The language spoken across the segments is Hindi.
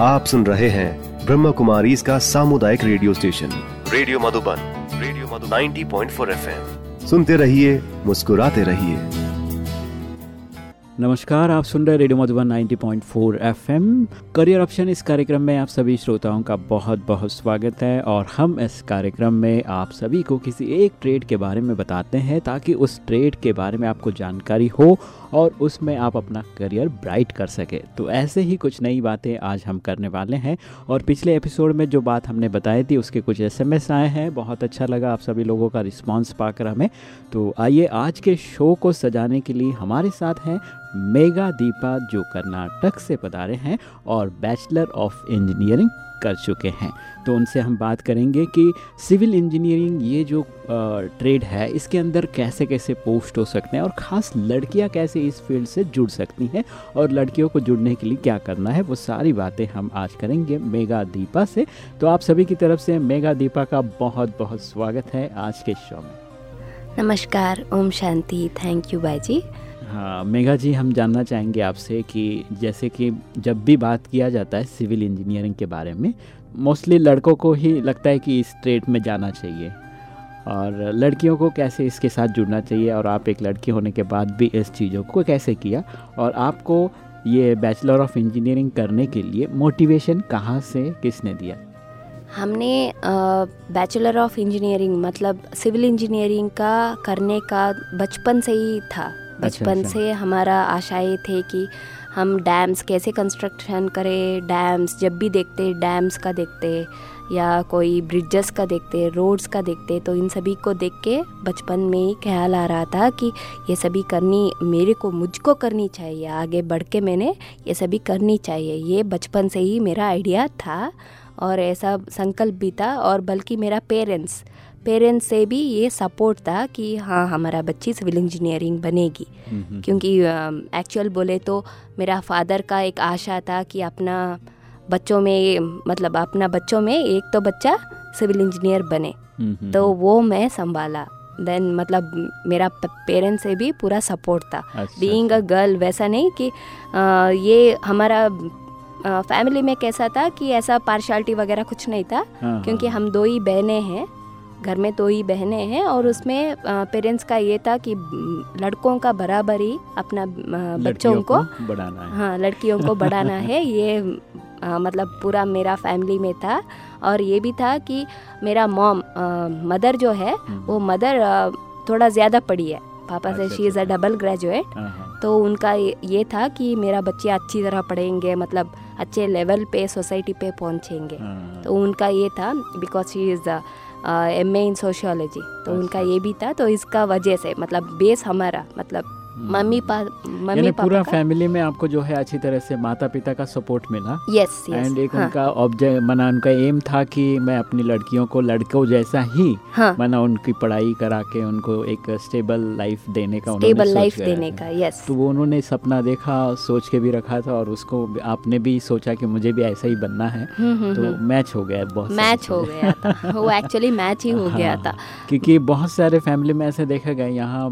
आप सुन रहे हैं ब्रह्म कुमारी इसका सामुदायिक radio station. Radio Madhuban radio Madhuban 90.4 FM. सुनते रहिए मुस्कुराते रहिए। नमस्कार आप सुन रहे radio Madhuban 90.4 FM. Career option इस कार्यक्रम में आप सभी श्रोताओं का बहुत बहुत स्वागत है और हम इस कार्यक्रम में आप सभी को किसी एक ट्रेड के बारे में बताते हैं ताकि उस ट्रेड के बारे में आपको जानकारी हो और उसमें आप अपना करियर ब्राइट कर सके। तो ऐसे ही कुछ नई बातें आज हम करने वाले हैं और पिछले एपिसोड में जो बात हमने बताई थी, उसके कुछ एसएमएस आए हैं। बहुत अच्छा लगा आप सभी लोगों का रिस्पांस पाकर हमें। तो आइए आज के शो को सजाने के लिए हमारे साथ हैं मेगा दीपा जो कर्नाटक से पधारे हैं और बैचलर ऑफ़ इंजीनियरिंग कर चुके हैं। तो उनसे हम बात करेंगे कि सिविल इंजीनियरिंग ये जो ट्रेड है, इसके अंदर कैसे कैसे पोस्ट हो सकते हैं और ख़ास लड़कियाँ कैसे इस फ़ील्ड से जुड़ सकती हैं और लड़कियों को जुड़ने के लिए क्या करना है, वो सारी बातें हम आज करेंगे मेगा दीपा से। तो आप सभी की तरफ़ से मेगा दीपा का बहुत बहुत स्वागत है आज के शो में। नमस्कार, ओम शांति, थैंक यू बाजी हाँ मेघा जी, हम जानना चाहेंगे आपसे कि जैसे कि जब भी बात किया जाता है सिविल इंजीनियरिंग के बारे में, मोस्टली लड़कों को ही लगता है कि इस ट्रेड में जाना चाहिए। और लड़कियों को कैसे इसके साथ जुड़ना चाहिए और आप एक लड़की होने के बाद भी इस चीज़ों को कैसे किया? और आपको ये बैचलर ऑफ़ इंजीनियरिंग करने के लिए मोटिवेशन कहाँ से किसने दिया? हमने बैचलर ऑफ़ इंजीनियरिंग मतलब सिविल इंजीनियरिंग का करने का बचपन से ही था। बचपन अच्छा, से हमारा आशाएँ थे कि हम डैम्स कैसे कंस्ट्रक्शन करें डैम्स जब भी देखते डैम्स का देखते या कोई ब्रिजेस का देखते रोड्स का देखते तो इन सभी को देख के बचपन में ही ख्याल आ रहा था कि ये सभी करनी मेरे को मुझको करनी चाहिए आगे बढ़ के मैंने ये सभी करनी चाहिए। ये बचपन से ही मेरा आइडिया था और ऐसा संकल्प भी था और बल्कि मेरा पेरेंट्स पेरेंट्स से भी ये सपोर्ट था कि हाँ हमारा बच्ची सिविल इंजीनियरिंग बनेगी। क्योंकि एक्चुअल बोले तो मेरा फादर का एक आशा था कि अपना बच्चों में मतलब अपना बच्चों में एक तो बच्चा सिविल इंजीनियर बने। तो वो मैं संभाला। देन मतलब मेरा पेरेंट्स से भी पूरा सपोर्ट था। बीइंग अ गर्ल वैसा नहीं कि आ, ये हमारा फैमिली में कैसा था कि ऐसा पार्शलिटी वगैरह कुछ नहीं था। हाँ, क्योंकि हाँ। हम दो ही बहनें हैं। घर में दो ही बहनें हैं और उसमें पेरेंट्स का ये था कि लड़कों का बराबर ही अपना बच्चों को, को बढ़ाना है। हाँ लड़कियों को बढ़ाना है। ये आ, मतलब पूरा मेरा फैमिली में था और ये भी था कि मेरा मॉम मदर जो है हम्म। वो मदर थोड़ा ज़्यादा पढ़ी है। पापा से she is a double graduate तो उनका ये था कि मेरा बच्चे अच्छी तरह पढ़ेंगे मतलब अच्छे लेवल पे सोसाइटी पे पहुँचेंगे। हाँ। तो उनका ये था because she is M A in sociology तो अच्छा। उनका ये भी था तो इसका वजह से मतलब बेस हमारा मतलब मम्मी पा मम्मी पापा पूरा फैमिली में आपको जो है अच्छी तरह से माता पिता का सपोर्ट मिला। यस एंड एक हाँ. उनका ऑब्जेक्ट मना उनका एम था कि मैं अपनी लड़कियों को लड़कों जैसा ही हाँ. मना उनकी पढ़ाई करा के उनको एक स्टेबल लाइफ देने का स्टेबल लाइफ देने का यस तो वो उन्होंने सपना देखा सोच के भी रखा था और उसको आपने भी सोचा कि मुझे भी ऐसा ही बनना है। हम्म, हम्म, तो मैच हम्म। हो गया बहुत मैच हो गया था। वो एक्चुअली मैच ही हो गया हाँ, था। क्योंकि बहुत सारे फैमिली में ऐसे देखा गया यहाँ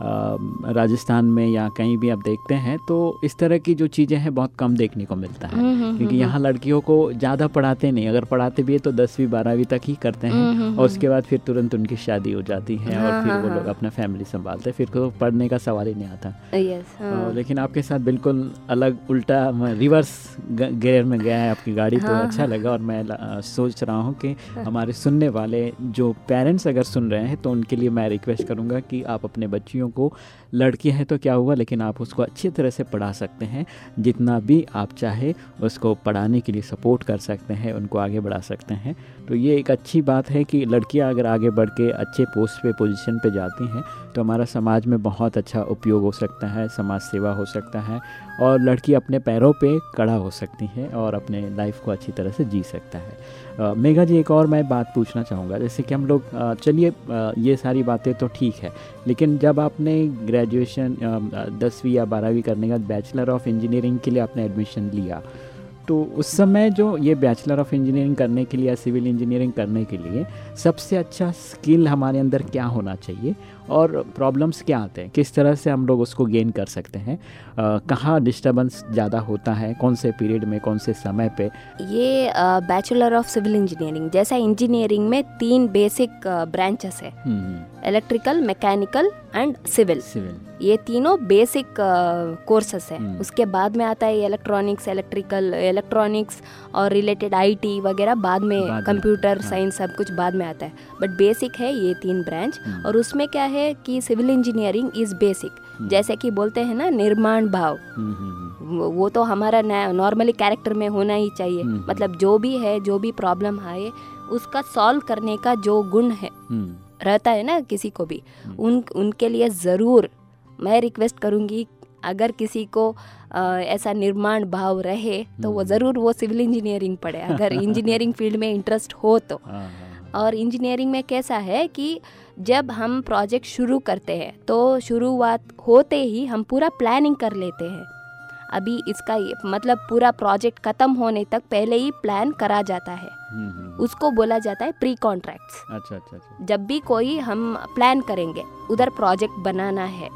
राजस्थान में या कहीं भी आप देखते हैं तो इस तरह की जो चीज़ें हैं बहुत कम देखने को मिलता है। हम्म, हम्म, क्योंकि हम्म, यहाँ लड़कियों को ज़्यादा पढ़ाते नहीं अगर पढ़ाते भी है तो दसवीं बारहवीं तक ही करते हैं और उसके बाद फिर तुरंत उनकी शादी हो जाती है हाँ, और फिर हाँ, वो लोग हाँ। अपना फैमिली संभालते हैं। फिर तो पढ़ने का सवाल ही नहीं आता। हाँ। लेकिन आपके साथ बिल्कुल अलग उल्टा रिवर्स गेयर में गया है आपकी गाड़ी तो अच्छा लगा और मैं सोच रहा हूँ कि हमारे सुनने वाले जो पेरेंट्स अगर सुन रहे हैं तो उनके लिए मैं रिक्वेस्ट करूँगा कि आप अपने बच्चियों को लड़की है तो क्या हुआ, लेकिन आप उसको अच्छी तरह से पढ़ा सकते हैं। जितना भी आप चाहे, उसको पढ़ाने के लिए सपोर्ट कर सकते हैं, उनको आगे बढ़ा सकते हैं। तो ये एक अच्छी बात है कि लड़कियाँ अगर आगे बढ़ के अच्छे पोस्ट पे, पोजीशन पे जाती हैं तो हमारा समाज में बहुत अच्छा उपयोग हो सकता है, समाज सेवा हो सकता है, और लड़की अपने पैरों पे कड़ा हो सकती है और अपने लाइफ को अच्छी तरह से जी सकता है। मेघा जी, एक और मैं बात पूछना चाहूँगा। जैसे कि हम लोग चलिए ये सारी बातें तो ठीक है, लेकिन जब आपने ग्रेजुएशन दसवीं या बारहवीं करने के बाद बैचलर ऑफ़ इंजीनियरिंग के लिए आपने एडमिशन लिया। तो उस समय जो ये बैचलर ऑफ़ इंजीनियरिंग करने के लिए या सिविल इंजीनियरिंग करने के लिए सबसे अच्छा स्किल हमारे अंदर क्या होना चाहिए और प्रॉब्लम्स क्या आते हैं? किस तरह से हम लोग उसको गेन कर सकते हैं? कहाँ डिस्टर्बेंस ज़्यादा होता है? कौन से पीरियड में कौन से समय पे? ये बैचलर ऑफ़ सिविल इंजीनियरिंग जैसा इंजीनियरिंग में तीन बेसिक ब्रांचेस है। इलेक्ट्रिकल मैकेनिकल एंड सिविल ये तीनों बेसिक कोर्सेस है। उसके बाद में आता है इलेक्ट्रॉनिक्स इलेक्ट्रिकल इलेक्ट्रॉनिक्स और रिलेटेड आईटी वगैरह बाद में कंप्यूटर साइंस हाँ। सब कुछ बाद में आता है। बट बेसिक है ये तीन ब्रांच हम्म। और उसमें क्या है कि सिविल इंजीनियरिंग इज़ बेसिक जैसे कि बोलते हैं ना निर्माण भाव। हम्म, वो तो हमारा नॉर्मली कैरेक्टर में होना ही चाहिए। मतलब जो भी है जो भी प्रॉब्लम आए उसका सॉल्व करने का जो गुण है। रहता है ना किसी को भी हम्म। उन उनके लिए ज़रूर मैं रिक्वेस्ट करूँगी अगर किसी को आ, ऐसा निर्माण भाव रहे तो वो हम्म। ज़रूर वो सिविल इंजीनियरिंग पढ़े अगर इंजीनियरिंग फ़ील्ड में इंटरेस्ट हो तो हाँ, हाँ। और इंजीनियरिंग में कैसा है कि जब हम प्रोजेक्ट शुरू करते हैं तो शुरुआत होते ही हम पूरा प्लानिंग कर लेते हैं अभी इसका मतलब पूरा प्रोजेक्ट ख़त्म होने तक पहले ही प्लान करा जाता है। उसको बोला जाता है प्री कॉन्ट्रैक्ट्स अच्छा, अच्छा अच्छा। जब भी कोई हम प्लान करेंगे उधर प्रोजेक्ट बनाना है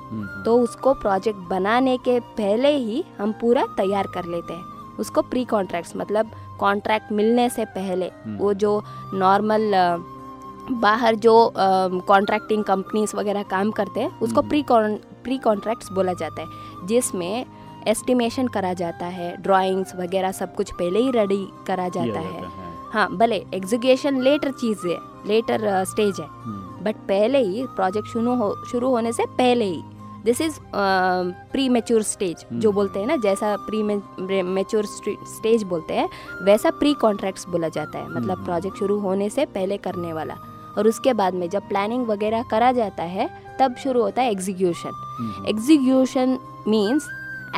तो उसको प्रोजेक्ट बनाने के पहले ही हम पूरा तैयार कर लेते हैं। उसको प्री कॉन्ट्रैक्ट्स मतलब कॉन्ट्रैक्ट मिलने से पहले वो जो नॉर्मल बाहर जो कॉन्ट्रैक्टिंग कंपनीज़ वगैरह काम करते हैं उसको प्री प्री कॉन्ट्रैक्ट्स बोला जाता है जिसमें एस्टिमेशन करा जाता है ड्राइंग्स वगैरह सब कुछ पहले ही रेडी करा जाता है। हाँ भले एग्जीक्यूशन लेटर चीज़ है लेटर स्टेज है। But hmm. पहले ही प्रोजेक्ट शुरू हो शुरू होने से पहले ही this is premature stage जो बोलते हैं ना जैसा प्री मेच्योर स्टेज बोलते हैं वैसा प्री कॉन्ट्रैक्ट्स बोला जाता है। मतलब प्रोजेक्ट हम्म। शुरू होने से पहले करने वाला। और उसके बाद में जब प्लानिंग वगैरह करा जाता है तब शुरू होता है execution execution means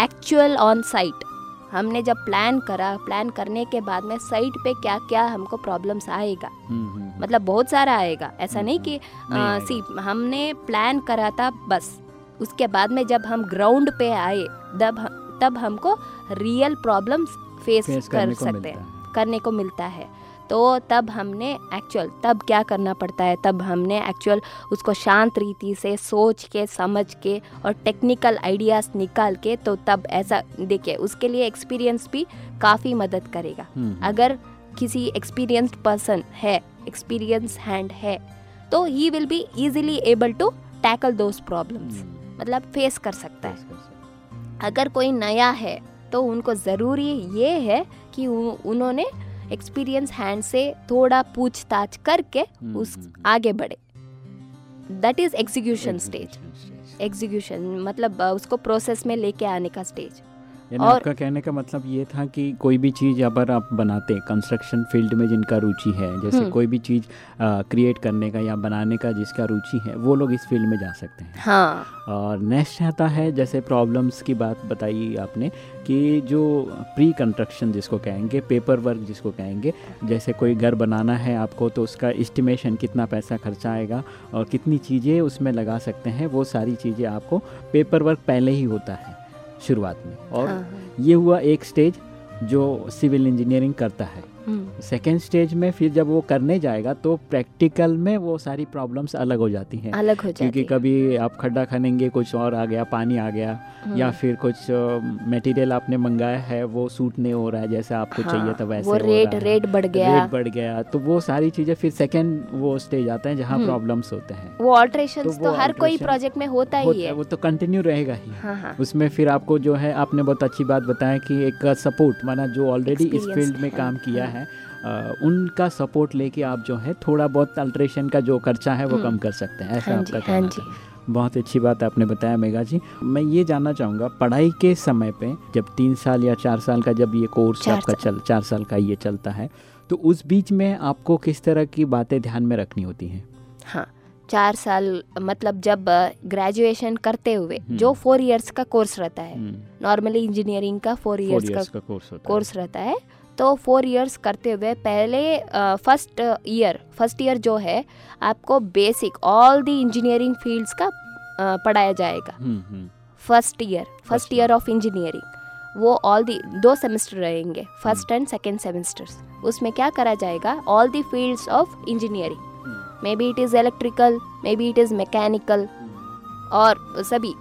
actual on site हमने जब प्लान करा प्लान करने के बाद में साइट पे क्या क्या हमको प्रॉब्लम्स आएगा? हम्म, हम्म, हम्म। मतलब बहुत सारा आएगा। ऐसा नहीं कि आ, सी हमने प्लान करा था बस। उसके बाद में जब हम ग्राउंड पे आए तब तब हमको रियल प्रॉब्लम्स फेस कर सकते हैं। करने को मिलता है। तो तब हमने एक्चुअल तब क्या करना पड़ता है? तब हमने एक्चुअल उसको शांत रीति से सोच के समझ के और टेक्निकल आइडियाज़ निकाल के तो तब ऐसा देखिए उसके लिए एक्सपीरियंस भी काफ़ी मदद करेगा। हम्म, हम्म। अगर किसी एक्सपीरियंस्ड पर्सन है एक्सपीरियंस हैंड है तो he will be easily able to tackle those problems मतलब फेस कर सकता है। अगर कोई नया है तो उनको ज़रूरी ये है कि उन्होंने एक्सपीरियंस हैंड से थोड़ा पूछताछ करके हम्म, उस हम्म, हम्म। आगे बढ़े। That is execution stage execution मतलब उसको प्रोसेस में लेके आने का स्टेज यानी आपका कहने का मतलब ये था कि कोई भी चीज़ अगर आप बनाते कंस्ट्रक्शन फ़ील्ड में जिनका रुचि है जैसे हम्म। कोई भी चीज़ क्रिएट करने का या बनाने का जिसका रुचि है वो लोग इस फ़ील्ड में जा सकते हैं। हाँ। और नेक्स्ट आता है जैसे प्रॉब्लम्स की बात बताई आपने कि जो प्री कंस्ट्रक्शन जिसको कहेंगे पेपर वर्क जिसको कहेंगे जैसे कोई घर बनाना है आपको तो उसका इस्टीमेशन कितना पैसा खर्चा आएगा और कितनी चीज़ें उसमें लगा सकते हैं वो सारी चीज़ें आपको पेपर वर्क पहले ही होता है। शुरुआत में और हाँ, हाँ। ये हुआ एक स्टेज जो सिविल इंजीनियरिंग करता है सेकेंड स्टेज में फिर जब वो करने जाएगा तो प्रैक्टिकल में वो सारी प्रॉब्लम्स अलग हो जाती हैं। अलग हो जाती क्योंकि कभी आप खड्डा खनेंगे कुछ और आ गया पानी आ गया हम्म। या फिर कुछ मटेरियल आपने मंगाया है वो सूट नहीं हो रहा है जैसा आपको हाँ, चाहिए था वैसे वो रेट रेट बढ़ गया। रेट बढ़ गया तो वो सारी चीज़ें फिर सेकेंड वो स्टेज आता है जहाँ प्रॉब्लम्स हम्म। होते हैं। वो ऑल्ट्रेशन तो, तो हर कोई प्रोजेक्ट में होता ही है। वो तो कंटिन्यू रहेगा ही। हाँ, हाँ। उसमें फिर आपको जो है आपने बहुत अच्छी बात बताया कि एक सपोर्ट माना जो ऑलरेडी इस फ़ील्ड में काम किया है उनका सपोर्ट लेके आप जो है थोड़ा बहुत अल्ट्रेशन का जो खर्चा है वो हम्म। कम कर सकते हैं ऐसा हाँ आपका कहना हाँ बहुत अच्छी बात आपने बताया मेगा जी मैं ये जानना चाहूँगा पढ़ाई के समय पे जब तीन साल या चार साल का जब ये कोर्स आपका चल चार साल का ये चलता है तो उस बीच में आपको किस तरह की बातें ध्यान में रखनी होती हैं हाँ चार साल मतलब जब ग्रेजुएशन करते हुए हम्म। जो फोर इयर्स का कोर्स रहता है नॉर्मली हम्म। इंजीनियरिंग का फोर इयर्स का, का कोर्स रहता है तो फोर इयर्स करते हुए पहले फ़र्स्ट ईयर फ़र्स्ट ईयर जो है आपको basic all the engineering fields का पढ़ाया जाएगा। First year first year of engineering वो ऑल दी दो सेमेस्टर रहेंगे फ़र्स्ट एंड सेकेंड सेमेस्टर्स उसमें क्या करा जाएगा? All the fields of engineering maybe it is electrical maybe it is mechanical और सभी।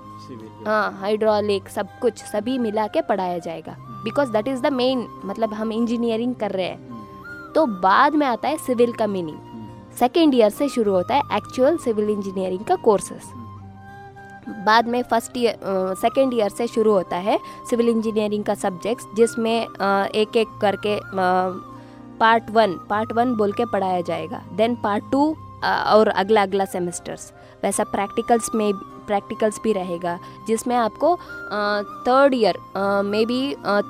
हाँ हाइड्रोलिक सब कुछ सभी मिला के पढ़ाया जाएगा। Because that is the main मतलब हम इंजीनियरिंग कर रहे हैं। तो बाद में आता है सिविल का मीनिंग सेकेंड ईयर से शुरू होता है एक्चुअल सिविल इंजीनियरिंग का कोर्सेस बाद में फ़र्स्ट ईयर सेकेंड ईयर से शुरू होता है सिविल इंजीनियरिंग का सब्जेक्ट्स जिसमें एक एक करके पार्ट वन पार्ट वन बोल के पढ़ाया जाएगा। देन पार्ट टू और अगला अगला सेमेस्टर्स वैसा प्रैक्टिकल्स में प्रैक्टिकल्स भी रहेगा जिसमें आपको third year may be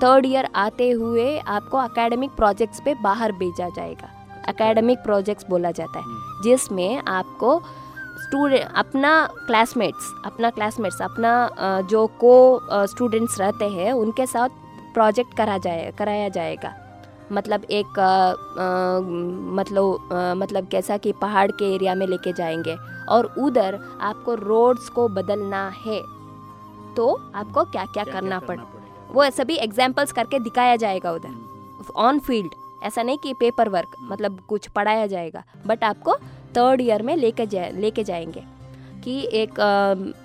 third year आते हुए आपको एकेडमिक प्रोजेक्ट्स पे बाहर भेजा जाएगा। एकेडमिक प्रोजेक्ट्स बोला जाता है जिसमें आपको स्टूडेंट अपना क्लासमेट्स अपना क्लासमेट्स अपना जो को स्टूडेंट्स रहते हैं उनके साथ प्रोजेक्ट करा जाए कराया जाएगा। मतलब एक आ, आ, मतलब आ, मतलब कैसा कि पहाड़ के एरिया में लेके जाएँगे और उधर आपको रोड्स को बदलना है। तो आपको क्या क्या, क्या करना, करना पड़े वो सभी एग्जाम्पल्स करके दिखाया जाएगा उधर। ऑन फ़ील्ड ऐसा नहीं कि पेपर वर्क मतलब कुछ पढ़ाया जाएगा बट आपको थर्ड ईयर में लेके जाए लेके जाएँगे कि एक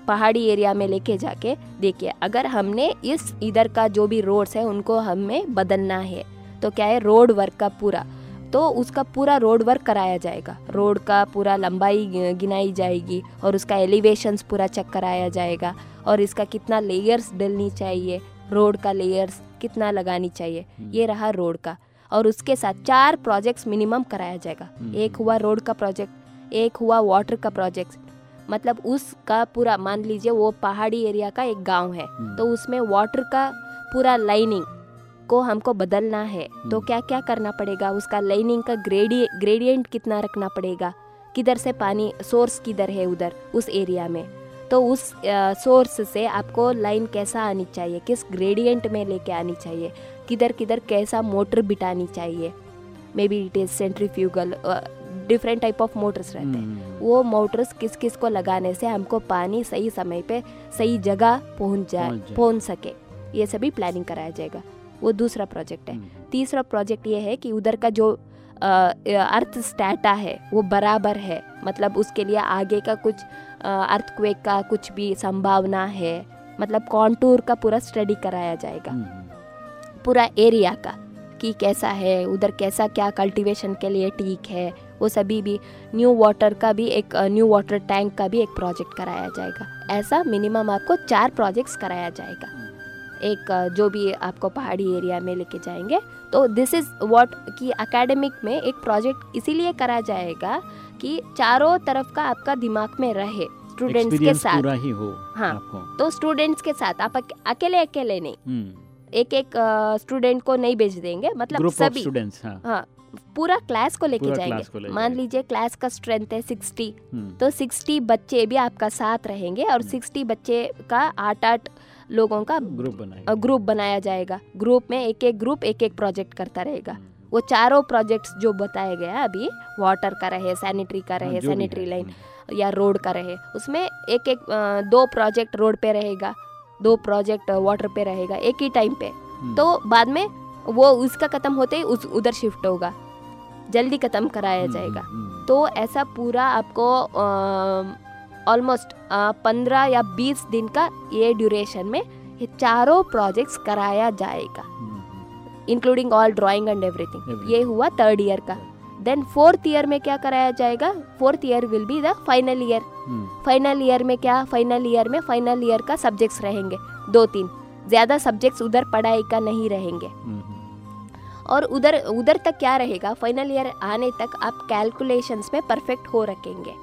पहाड़ी एरिया में लेके जाके देखिए अगर हमने इस इधर का जो भी रोड्स है उनको हमें बदलना है। तो क्या है रोड वर्क का पूरा तो उसका पूरा रोड वर्क कराया जाएगा रोड का पूरा लंबाई गिनाई जाएगी और उसका एलिवेशंस पूरा चेक कराया जाएगा और इसका कितना लेयर्स डलनी चाहिए रोड का लेयर्स कितना लगानी चाहिए हम्म। ये रहा रोड का और उसके साथ चार प्रोजेक्ट्स मिनिमम कराया जाएगा हम्म। एक हुआ रोड का प्रोजेक्ट एक हुआ वाटर का प्रोजेक्ट मतलब उसका पूरा मान लीजिए वो पहाड़ी एरिया का एक गाँव है हम्म। तो उसमें वाटर का पूरा लाइनिंग को हमको बदलना है तो हम्म। क्या क्या करना पड़ेगा? उसका लाइनिंग का ग्रेडी ग्रेडियंट कितना रखना पड़ेगा? किधर से पानी सोर्स किधर है उधर उस एरिया में? तो उस सोर्स से आपको लाइन कैसा आनी चाहिए? किस ग्रेडियंट में लेके आनी चाहिए? किधर किधर कैसा मोटर बिटानी चाहिए? Maybe it is centrifugal different type of motors रहते हैं। हम्म। वो मोटर्स किस किस को लगाने से हमको पानी सही समय पे सही जगह पहुँच जाए पहुँच सके। ये सभी प्लानिंग कराया जाएगा। वो दूसरा प्रोजेक्ट है। हम्म। तीसरा प्रोजेक्ट ये है कि उधर का जो अर्थ स्टैटा है वो बराबर है। मतलब उसके लिए आगे का कुछ अर्थक्वेक का कुछ भी संभावना है। मतलब कॉन्टूर का पूरा स्टडी कराया जाएगा। हम्म। पूरा एरिया का कि कैसा है उधर कैसा क्या कल्टीवेशन के लिए ठीक है। वो सभी भी न्यू वाटर का भी एक न्यू वाटर टैंक का भी एक प्रोजेक्ट कराया जाएगा। ऐसा मिनिमम आपको चार प्रोजेक्ट्स कराया जाएगा। एक जो भी आपको पहाड़ी एरिया में लेके जाएँगे तो दिस इज़ व्हाट कि एकेडमिक में एक प्रोजेक्ट इसीलिए करा जाएगा कि चारों तरफ़ का आपका दिमाग में रहे स्टूडेंट्स के साथ पूरा ही हो हाँ आपको। तो स्टूडेंट्स के साथ आप अकेले अकेले नहीं हम्म। एक एक स्टूडेंट को नहीं भेज देंगे मतलब सभी स्टूडेंट्स हाँ, हाँ पूरा क्लास को लेके जाएँगे मान लीजिए क्लास का स्ट्रेंथ है सिक्सटी हम्म। तो सिक्सटी बच्चे भी आपका साथ रहेंगे और सिक्सटी हम्म। बच्चे का आठ आठ लोगों का ग्रुप बनाया ग्रुप बनाया जाएगा। ग्रुप में एक एक ग्रुप एक एक प्रोजेक्ट करता रहेगा। हम्म। वो चारों प्रोजेक्ट्स जो बताए गए अभी वाटर का रहे सैनिटरी का रहे सैनिटरी लाइन या रोड का रहे उसमें एक एक दो प्रोजेक्ट रोड पे रहेगा दो प्रोजेक्ट वाटर पे रहेगा एक ही टाइम पे। तो बाद में वो उसका ख़त्म होते ही उस उधर शिफ्ट होगा। जल्दी ख़त्म कराया हम्म, जाएगा। हम्म, हम्म। तो ऐसा पूरा आपको ऑलमोस्ट पंद्रह या बीस दिन का ये ड्यूरेशन में ये चारों प्रोजेक्ट्स कराया जाएगा including all drawing and everything ये हुआ थर्ड ईयर का। देन फोर्थ ईयर में क्या कराया जाएगा? Fourth year will be the final year final year में क्या? फाइनल ईयर में फाइनल ईयर का सब्जेक्ट्स रहेंगे दो तीन। ज़्यादा सब्जेक्ट्स उधर पढ़ाई का नहीं रहेंगे। और उधर उधर तक क्या रहेगा? फाइनल ईयर आने तक आप कैलकुलेशंस में परफेक्ट हो रखेंगे।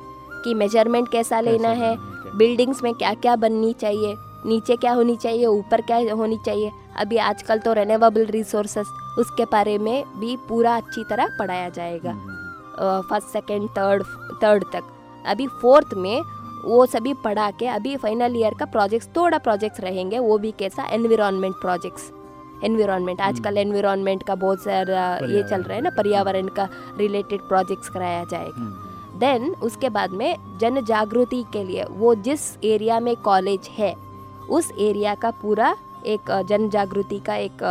कि मेज़रमेंट कैसा लेना है बिल्डिंग्स में क्या क्या बननी चाहिए नीचे क्या होनी चाहिए ऊपर क्या होनी चाहिए। अभी आजकल तो रेनेवेबल रिसोर्सेस उसके बारे में भी पूरा अच्छी तरह पढ़ाया जाएगा। फ़र्स्ट सेकेंड थर्ड थर्ड तक। अभी फोर्थ में वो सभी पढ़ा के अभी फाइनल ईयर का प्रोजेक्ट्स थोड़ा प्रोजेक्ट्स रहेंगे वो भी कैसा एनवायरनमेंट प्रोजेक्ट्स एनवायरनमेंट आजकल एनवायरनमेंट हम्म। का बहुत सारा ये चल रहा है ना पर्यावरण का रिलेटेड प्रोजेक्ट्स कराया जाएगा। देन। उसके बाद में जन जागृति के लिए वो जिस एरिया में कॉलेज है उस एरिया का पूरा एक जन जागृति का एक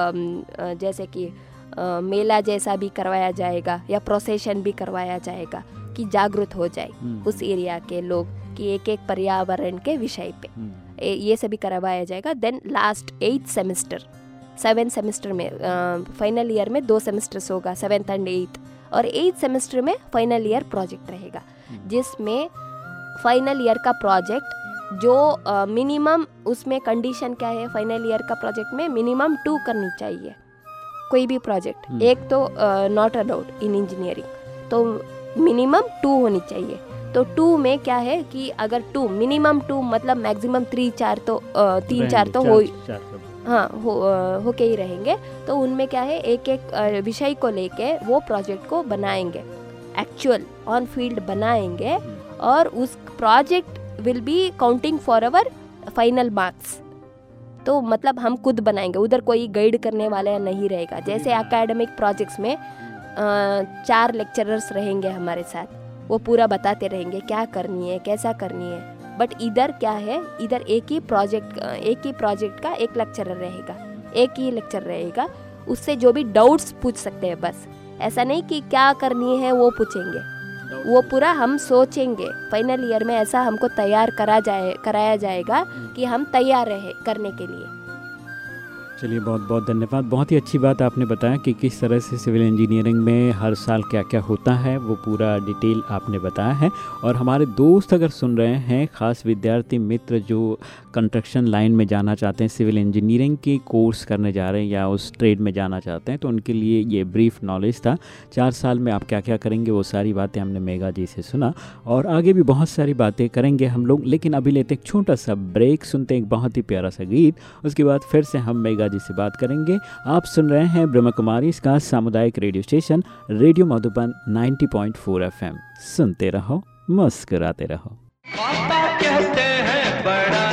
जैसे कि मेला जैसा भी करवाया जाएगा या प्रोसेशन भी करवाया जाएगा कि जागरूक हो जाए हम्म। उस एरिया के लोग कि एक एक पर्यावरण के विषय पे हम्म। ये सभी करवाया जाएगा then last eighth semester seven semester में फाइनल ईयर में दो सेमेस्टर्स होगा सेवेंथ एंड एट्थ और एट्थ सेमेस्टर में फाइनल ईयर प्रोजेक्ट रहेगा। जिसमें फाइनल ईयर का प्रोजेक्ट जो मिनिमम uh, उसमें कंडीशन क्या है? फाइनल ईयर का प्रोजेक्ट में मिनिमम टू करनी चाहिए। कोई भी प्रोजेक्ट हम्म। एक तो नॉट अलाउड इन इंजीनियरिंग तो मिनिमम टू होनी चाहिए। तो टू में क्या है कि अगर टू मिनिमम टू मतलब मैक्सिमम थ्री चार तो uh, तीन चार तो हो हाँ हो हो के ही रहेंगे। तो उनमें क्या है एक एक विषय को लेके वो प्रोजेक्ट को बनाएँगे। एक्चुअल ऑन फ़ील्ड बनाएँगे हम्म। और उस project will be counting for our final marks तो मतलब हम खुद बनाएँगे उधर कोई गाइड करने वाला नहीं रहेगा। जैसे एकेडमिक प्रोजेक्ट्स में चार लेक्चरर्स रहेंगे हमारे साथ। वो पूरा बताते रहेंगे क्या करनी है कैसा करनी है। बट इधर क्या है? इधर एक ही प्रोजेक्ट एक ही प्रोजेक्ट का एक लेक्चरर रहेगा। एक ही लेक्चर रहेगा। उससे जो भी डाउट्स पूछ सकते हैं बस। ऐसा नहीं कि क्या करनी है वो पूछेंगे। वो पूरा हम सोचेंगे। फाइनल ईयर में ऐसा हमको तैयार करा जाए कराया जाएगा कि हम तैयार रहे करने के लिए। चलिए, बहुत बहुत धन्यवाद। बहुत ही अच्छी बात आपने बताया कि किस तरह से सिविल इंजीनियरिंग में हर साल क्या क्या होता है, वो पूरा डिटेल आपने बताया है। और हमारे दोस्त अगर सुन रहे हैं, ख़ास विद्यार्थी मित्र जो कंस्ट्रक्शन लाइन में जाना चाहते हैं, सिविल इंजीनियरिंग की कोर्स करने जा रहे हैं या उस ट्रेड में जाना चाहते हैं तो उनके लिए ये ब्रीफ नॉलेज था। चार साल में आप क्या क्या करेंगे, वो सारी बातें हमने मेगा जी से सुना। और आगे भी बहुत सारी बातें करेंगे हम लोग, लेकिन अभी लेते एक छोटा सा ब्रेक, सुनते हैं एक बहुत ही प्यारा सा गीत, उसके बाद फिर से हम मेगा जी से बात करेंगे। आप सुन रहे हैं ब्रह्म कुमारी इसका सामुदायिक radio station, radio Madhuban 90.4 FM. सुनते रहो, मुस्कुराते रहो। पापा कहते हैं, बड़ा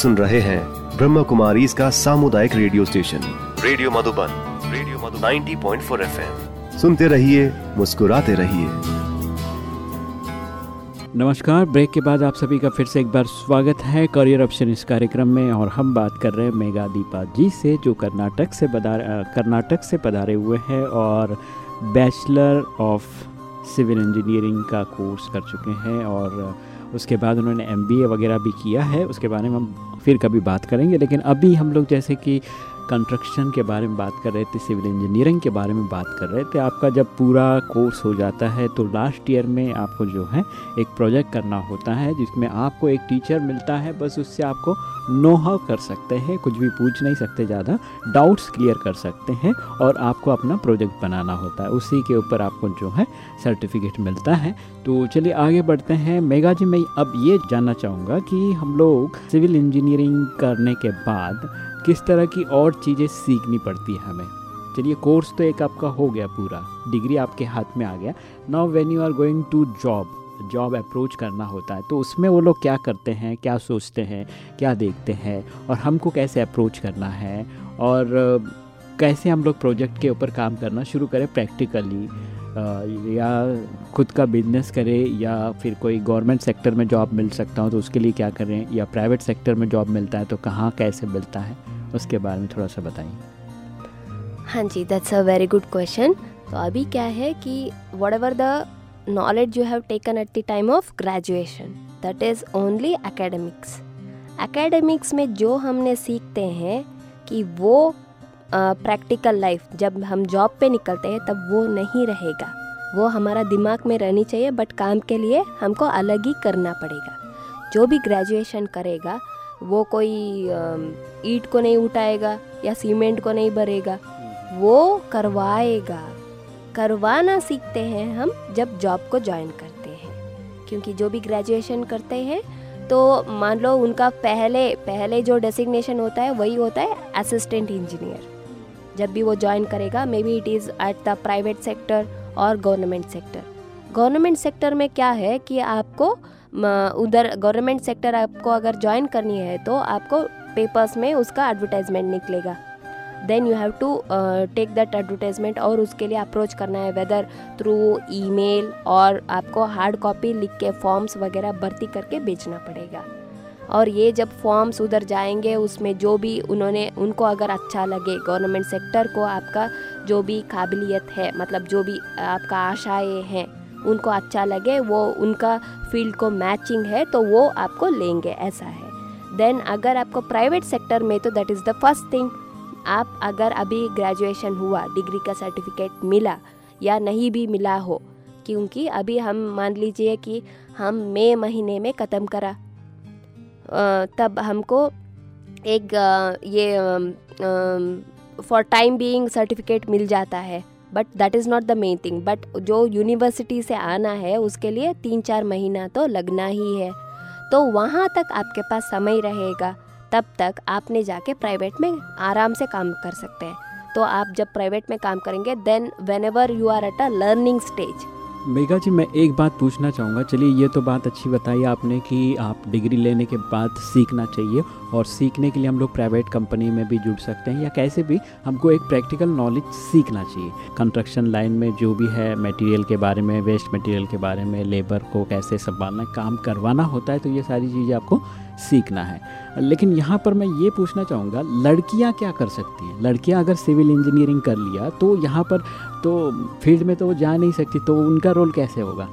सुन रहे हैं ब्रह्म कुमारी इसका सामुदायिक radio station. Radio Madhuban radio Madhu 90.4 point सुनते रहिए मुस्कुराते रहिए। नमस्कार ब्रेक के बाद आप सभी का फिर से एक बार स्वागत है करियर ऑप्शन इस कार्यक्रम में और हम बात कर रहे हैं मेगा दीपा जी से जो कर्नाटक से कर्नाटक से पधारे हुए हैं और बैचलर ऑफ़ सिविल इंजीनियरिंग का कोर्स कर चुके हैं और उसके बाद उन्होंने एम वगैरह भी किया है। उसके बारे में हम फिर कभी बात करेंगे लेकिन अभी हम लोग जैसे कि कंस्ट्रक्शन के बारे में बात कर रहे थे सिविल इंजीनियरिंग के बारे में बात कर रहे थे, आपका जब पूरा कोर्स हो जाता है तो लास्ट ईयर में आपको जो है एक प्रोजेक्ट करना होता है, जिसमें आपको एक टीचर मिलता है, बस उससे आपको नो हाउ कर सकते हैं, कुछ भी पूछ नहीं सकते, ज़्यादा डाउट्स क्लियर कर सकते हैं, और आपको अपना प्रोजेक्ट बनाना होता है। उसी के ऊपर आपको जो है सर्टिफिकेट मिलता है। तो चलिए आगे बढ़ते हैं। मेगा जी, मैं अब ये जानना चाहूँगा कि हम लोग सिविल इंजीनियरिंग करने के बाद किस तरह की और चीज़ें सीखनी पड़ती हैं हमें? चलिए कोर्स तो एक आपका हो गया पूरा। डिग्री आपके हाथ में आ गया। Now when you are going to job job approach करना होता है तो उसमें वो लोग क्या करते हैं, क्या सोचते हैं, क्या देखते हैं, और हमको कैसे अप्रोच करना है, और कैसे हम लोग प्रोजेक्ट के ऊपर काम करना शुरू करें प्रैक्टिकली या खुद का बिज़नेस करें या फिर कोई गवर्नमेंट सेक्टर में जॉब मिल सकता हो तो उसके लिए क्या करें? या प्राइवेट सेक्टर में जॉब मिलता है तो कहाँ, कैसे मिलता है? उसके बारे में थोड़ा सा बताइए। हाँ जी that's a very good question तो अभी क्या है कि whatever the knowledge you have taken at the time of graduation that is only academics academics में जो हमने सीखते हैं कि वो प्रैक्टिकल लाइफ जब हम जॉब पे निकलते हैं, तब वो नहीं रहेगा। वो हमारा दिमाग में रहनी चाहिए बट काम के लिए हमको अलग ही करना पड़ेगा। जो भी ग्रेजुएशन करेगा, वो कोई ईट को नहीं उठाएगा या सीमेंट को नहीं भरेगा, वो करवाएगा। करवाना सीखते हैं हम जब जॉब को ज्वाइन करते हैं। क्योंकि जो भी ग्रेजुएशन करते हैं तो मान लो उनका पहले पहले जो डेसिग्नेशन होता है, वही होता है असिस्टेंट इंजीनियर जब भी वो ज्वाइन करेगा may be it is at the private sector और गवर्नमेंट सेक्टर गवर्नमेंट सेक्टर में क्या है कि आपको उधर गवर्नमेंट सेक्टर आपको अगर ज्वाइन करनी है तो आपको पेपर्स में उसका एडवर्टाइजमेंट निकलेगा. Then you have to take that advertisement और उसके लिए अप्रोच करना है वेदर थ्रू ईमेल और आपको हार्ड कॉपी लिख के फॉर्म्स वगैरह भर्ती करके बेचना पड़ेगा. और ये जब फॉर्म्स उधर जाएँगे, उसमें जो भी उन्होंने, उनको अगर अच्छा लगे गवर्नमेंट सेक्टर को आपका जो भी काबिलियत है मतलब जो भी आपका आशाएँ हैं, उनको अच्छा लगे, वो उनका फ़ील्ड को मैचिंग है तो वो आपको लेंगे, ऐसा है। देन अगर आपको प्राइवेट सेक्टर में तो that is the first thing आप अगर अभी ग्रेजुएशन हुआ डिग्री का सर्टिफिकेट मिला, या नहीं भी मिला हो, क्योंकि अभी हम, मान लीजिए कि हम मई महीने में ख़त्म करा तब हमको एक ये फॉर टाइम बीइंग सर्टिफिकेट मिल जाता है। But that is not the main thing but जो यूनिवर्सिटी से आना है, उसके लिए तीन चार महीना तो लगना ही है। तो वहाँ तक आपके पास समय रहेगा। तब तक आपने जाके प्राइवेट में आराम से काम कर सकते हैं। तो आप जब प्राइवेट में काम करेंगे then whenever you are at a learning stage Megha ji, मैं एक बात पूछना चाहूँगा। चलिए, ये तो बात अच्छी बताई आपने कि आप डिग्री लेने के बाद सीखना चाहिए और सीखने के लिए हम लोग प्राइवेट कंपनी में भी जुड़ सकते हैं या कैसे भी हमको एक प्रैक्टिकल नॉलेज सीखना चाहिए। कंस्ट्रक्शन लाइन में जो भी है, मटेरियल के बारे में, वेस्ट मटेरियल के बारे में, लेबर को कैसे संभालना, काम करवाना होता है तो ये सारी चीज़ें आपको सीखना है। लेकिन यहाँ पर मैं ये पूछना चाहूँगा लड़कियाँ क्या कर सकती हैं? लड़कियाँ अगर सिविल इंजीनियरिंग कर लिया तो यहाँ पर तो फ़ील्ड में तो वो जा नहीं सकती तो उनका रोल कैसे होगा?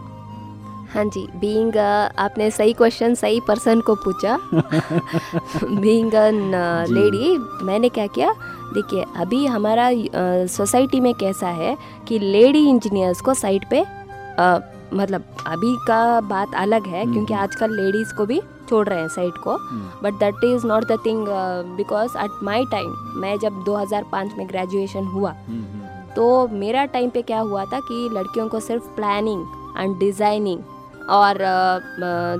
हाँ जी बीइंग uh, आपने सही क्वेश्चन सही पर्सन को पूछा। बीइंग लेडी मैंने क्या किया? देखिए अभी हमारा सोसाइटी में कैसा है कि लेडी इंजीनियर्स को साइड पे uh, मतलब अभी का बात अलग है हम्म, क्योंकि हम्म। आजकल लेडीज़ को भी छोड़ रहे हैं साइड को। But that is not the thing because at my time मैं जब 2005 में ग्रेजुएशन हुआ हम्म, तो मेरा टाइम पे क्या हुआ था कि लड़कियों को सिर्फ़ प्लानिंग एंड डिज़ाइनिंग और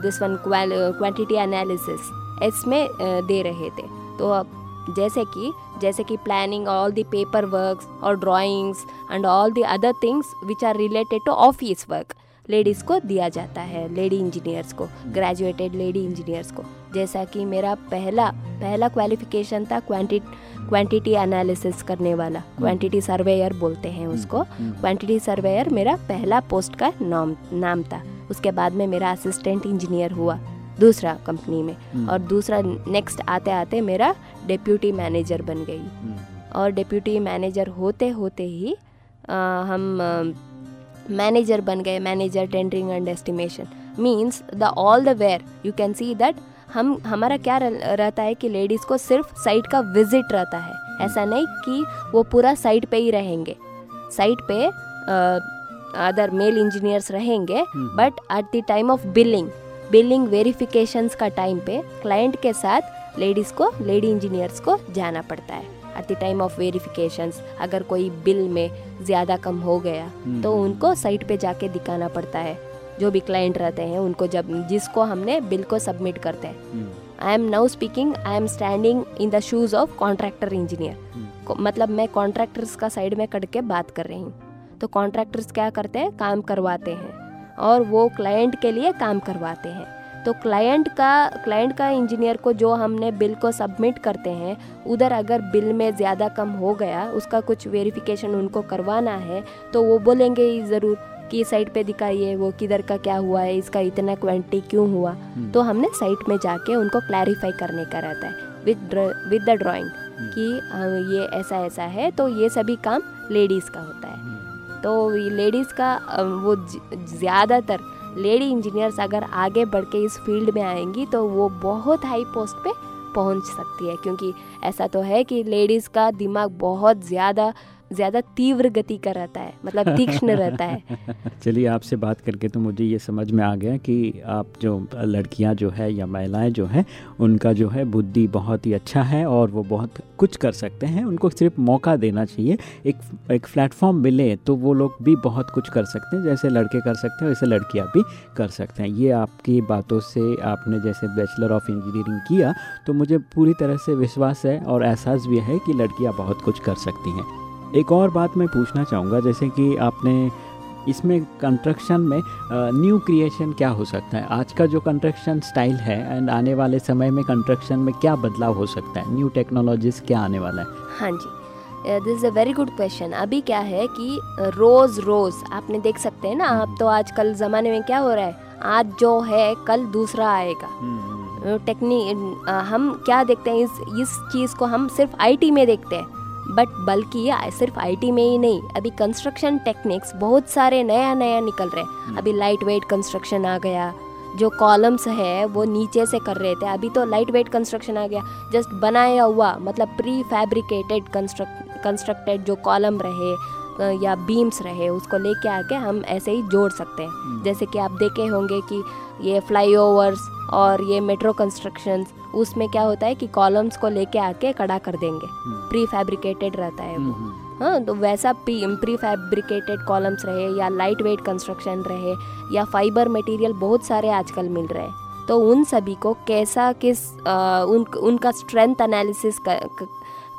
दिस वन क्वांटिटी एनालिसिस इसमें uh, दे रहे थे। तो अब जैसे कि जैसे कि planning all the paper works और drawings and all the other things which are related to office work ladies को दिया जाता है लेडी इंजीनियर्स को ग्रेजुएटेड लेडी इंजीनियर्स को। जैसा कि मेरा पहला पहला क्वालिफिकेशन था क्वांटिटी क्वांटिटी एनालिसिस करने वाला क्वांटिटी सर्वेयर बोलते हैं उसको। क्वांटिटी हम्म, सर्वेयर हम्म। मेरा पहला पोस्ट का नाम नाम था। उसके बाद में मेरा असिस्टेंट इंजीनियर हुआ दूसरा कंपनी में। हम्म। और दूसरा नेक्स्ट आते आते मेरा डिप्यूटी मैनेजर बन गई। और डिप्यूटी मैनेजर होते होते ही आ, हम मैनेजर बन गए manager tendering and estimation means the all the where you can see that हम हमारा क्या रहता है कि लेडीज़ को सिर्फ़ साइट का विज़िट रहता है। ऐसा नहीं कि वो पूरा साइट पे ही रहेंगे। साइट पे अदर मेल इंजीनियर्स रहेंगे but at the time of billing billing verifications का टाइम पे क्लाइंट के साथ लेडीज़ को लेडी इंजीनियर्स को जाना पड़ता है। At the time of verifications अगर कोई बिल में ज़्यादा कम हो गया। हम्म। तो उनको साइट पे जाके दिखाना पड़ता है। जो भी क्लाइंट रहते हैं उनको जब जिसको हमने बिल को सबमिट करते हैं। I am now speaking I am standing in the shoes of contractor engineer मतलब मैं कॉन्ट्रैक्टर्स का साइड में कट के बात कर रही हूँ। तो कॉन्ट्रैक्टर्स क्या करते हैं? काम करवाते हैं। और वो क्लाइंट के लिए काम करवाते हैं। तो क्लाइंट का क्लाइंट का इंजीनियर को जो हमने बिल को सबमिट करते हैं उधर अगर बिल में ज़्यादा कम हो गया उसका कुछ वेरिफिकेशन उनको करवाना है तो वो बोलेंगे ज़रूर कि साइट पे दिखाइए वो किधर का क्या हुआ है इसका इतना क्वांटिटी क्यों हुआ हम्म। तो हमने साइट में जाके उनको क्लैरिफाई करने का रहता है विद विद द ड्राइंग कि ये ऐसा ऐसा है तो ये सभी काम लेडीज़ का होता है हम्म। तो लेडीज़ का वो ज़्यादातर लेडी इंजीनियर्स अगर आगे बढ़ के इस फ़ील्ड में आएँगी तो वो बहुत हाई पोस्ट पे पहुँच सकती है, क्योंकि ऐसा तो है कि लेडीज़ का दिमाग बहुत ज़्यादा ज़्यादा तीव्र गति का रहता है मतलब तीक्ष्ण रहता है। चलिए, आपसे बात करके तो मुझे ये समझ में आ गया कि आप जो, लड़कियाँ जो है या महिलाएँ जो हैं, उनका जो है बुद्धि बहुत ही अच्छा है और वो बहुत कुछ कर सकते हैं। उनको सिर्फ़ मौका देना चाहिए। एक एक प्लेटफॉर्म मिले तो वो लोग भी बहुत कुछ कर सकते हैं, जैसे लड़के कर सकते हैं, वैसे लड़कियाँ भी कर सकते हैं। ये आपकी बातों से आपने जैसे बैचलर ऑफ़ इंजीनियरिंग किया तो मुझे पूरी तरह से विश्वास है और एहसास भी है कि लड़कियाँ बहुत कुछ कर सकती हैं। एक और बात मैं पूछना चाहूँगा जैसे कि आपने इसमें कंस्ट्रक्शन में न्यू क्रिएशन क्या हो सकता है? आज का जो कंस्ट्रक्शन स्टाइल है एंड आने वाले समय में कंस्ट्रक्शन में क्या बदलाव हो सकता है? न्यू टेक्नोलॉजीज़ क्या आने वाला है? हाँ जी। This is a very good question अभी क्या है कि रोज़ रोज़ आपने देख सकते हैं ना आप तो आजकल ज़माने में क्या हो रहा है? आज जो है कल दूसरा आएगा। टेक्नी हम्म, हम्म, हम्म। हम क्या देखते हैं? इस इस चीज़ को हम सिर्फ़ आईटी में देखते हैं। बट बल्कि सिर्फ़ आईटी में ही नहीं अभी कंस्ट्रक्शन टेक्निक्स बहुत सारे नया नया निकल रहे हैं हम्म। अभी लाइट वेट कंस्ट्रक्शन आ गया जो कॉलम्स है वो नीचे से कर रहे थे अभी तो लाइट वेट कंस्ट्रक्शन आ गया जस्ट बनाया हुआ मतलब प्री फैब्रिकेटेड कंस्ट्रक्ट कंस्ट्रक्टेड जो कॉलम रहे या बीम्स रहे उसको लेके आके हम ऐसे ही जोड़ सकते हैं हम्म। जैसे कि आप देखे होंगे कि ये फ्लाईओवर्स और ये मेट्रो कंस्ट्रक्शंस उसमें क्या होता है कि कॉलम्स को लेके आके कड़ा कर देंगे। प्री हम्म। फैब्रिकेटेड रहता है वो। हम्म, हाँ तो वैसा प्री फैब्रिकेटेड कॉलम्स रहे या लाइट वेट कंस्ट्रक्शन रहे या फाइबर मटेरियल बहुत सारे आजकल मिल रहे हैं। तो उन सभी को कैसा किस आ, उन उनका स्ट्रेंथ एनालिसिस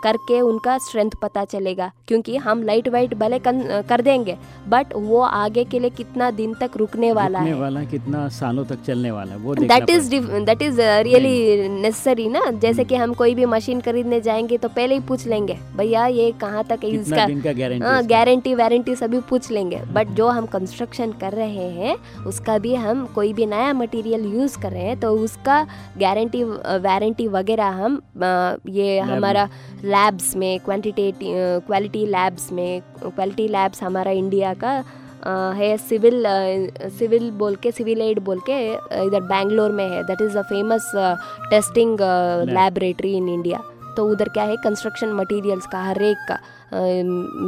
करके उनका स्ट्रेंथ पता चलेगा क्योंकि हम लाइट वाइट भले कर देंगे बट वो आगे के लिए कितना दिन तक रुकने वाला रुकने है। वाला कितना सालों तक चलने वाला है वो that is that is really necessary ना? जैसे कि हम कोई भी मशीन खरीदने जाएँगे तो पहले ही पूछ लेंगे भैया ये कहाँ तक है इसका गारंटी वारंटी हाँ, सभी पूछ लेंगे। बट जो हम कंस्ट्रक्शन कर रहे हैं उसका भी हम कोई भी नया मटेरियल यूज़ कर रहे हैं तो उसका गारंटी वारंटी वगैरह हम ये हमारा लैब्स में क्वांटिटेटिव क्वालिटी लैब्स में क्वालिटी लैब्स हमारा इंडिया का है सिविल सिविल बोल के सिविल एड बोल के इधर बैंगलोर में है. That is a famous testing laboratory in India तो उधर क्या है? कंस्ट्रक्शन मटेरियल्स का हर एक का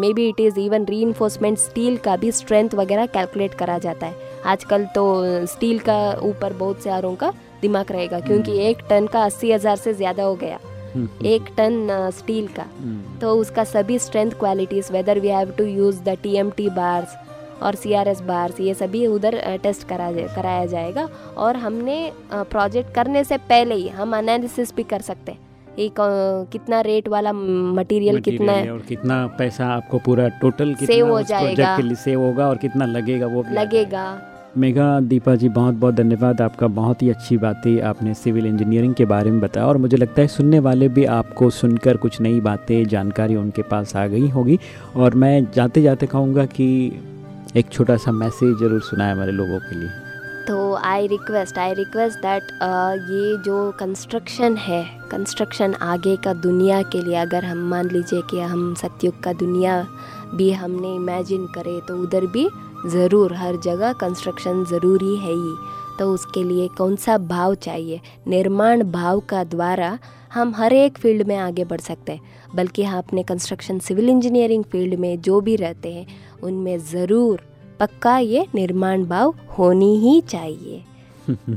maybe it is even re steel का भी स्ट्रेंथ वगैरह कैलकुलेट करा जाता है. आजकल तो स्टील का ऊपर बहुत सारों का दिमाग रहेगा क्योंकि hmm. एक टन का अस्सी हज़ार से ज़्यादा हो गया. एक टन स्टील का। तो उसका सभी strength qualities whether we have to use the T M T bars और सी आर एस बार्स ये सभी उधर टेस्ट करा कराया जाएगा। और हमने प्रोजेक्ट करने से पहले ही हम एनालिसिस भी कर सकते हैं। एक कितना रेट वाला मटेरियल कितना है। और कितना पैसा आपको पूरा टोटल सेव हो जाएगा। सेव होगा और कितना लगेगा वो लगेगा। मेघा, दीपा जी, बहुत बहुत धन्यवाद। आपका बहुत ही अच्छी बातें आपने सिविल इंजीनियरिंग के बारे में बताया और मुझे लगता है सुनने वाले भी आपको सुनकर कुछ नई बातें, जानकारी उनके पास आ गई होगी। और मैं जाते जाते कहूँगा कि एक छोटा सा मैसेज ज़रूर सुनाए हमारे लोगों के लिए। तो I request I request that ये जो कंस्ट्रक्शन है कंस्ट्रक्शन आगे का दुनिया के लिए अगर हम मान लीजिए कि हम सत्युग का दुनिया भी हमने इमेजिन करे तो उधर भी ज़रूर, हर जगह कंस्ट्रक्शन ज़रूरी है ही तो उसके लिए कौन सा भाव चाहिए? निर्माण भाव का द्वारा हम हर एक फ़ील्ड में आगे बढ़ सकते हैं। बल्कि हाँ अपने कंस्ट्रक्शन सिविल इंजीनियरिंग फ़ील्ड में जो भी रहते हैं, उनमें ज़रूर पक्का ये निर्माण भाव होनी ही चाहिए।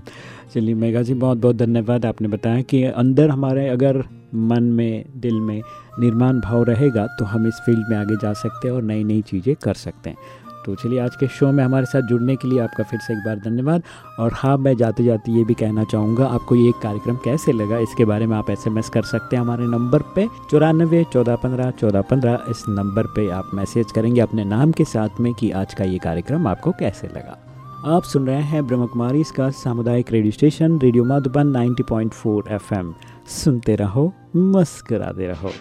चलिए, मेघा जी बहुत बहुत धन्यवाद। आपने बताया कि अंदर हमारे अगर मन में, दिल में निर्माण भाव रहेगा तो हम इस फ़ील्ड में आगे जा सकते हैं और नई नई चीज़ें कर सकते हैं। तो चलिए आज के शो में हमारे साथ जुड़ने के लिए आपका फिर से एक बार धन्यवाद। और हाँ मैं जाते जाते ये भी कहना चाहूँगा, आपको ये कार्यक्रम कैसे लगा? इसके बारे में आप एसएमएस कर सकते हैं हमारे नंबर पे चौरानबे चौदह पंद्रह चौदह पंद्रह। इस नंबर पे आप मैसेज करेंगे अपने नाम के साथ में कि आज का ये कार्यक्रम आपको कैसे लगा। आप सुन रहे हैं ब्रह्म कुमारी, इसका सामुदायिक radio station, radio Madhuban 90.4 FM. सुनते रहो, मुस्कराते रहो।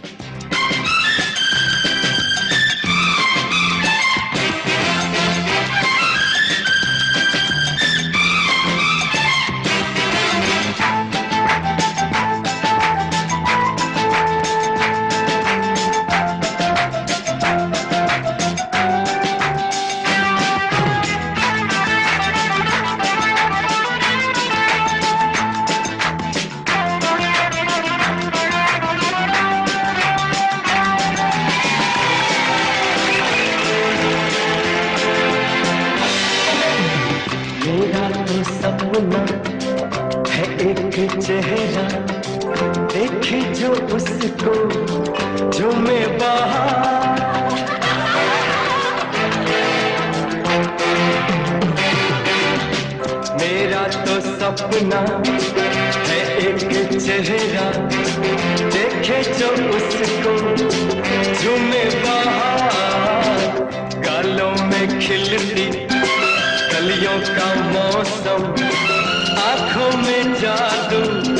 में खिलती कलियों का मौसम आँखों में जादू।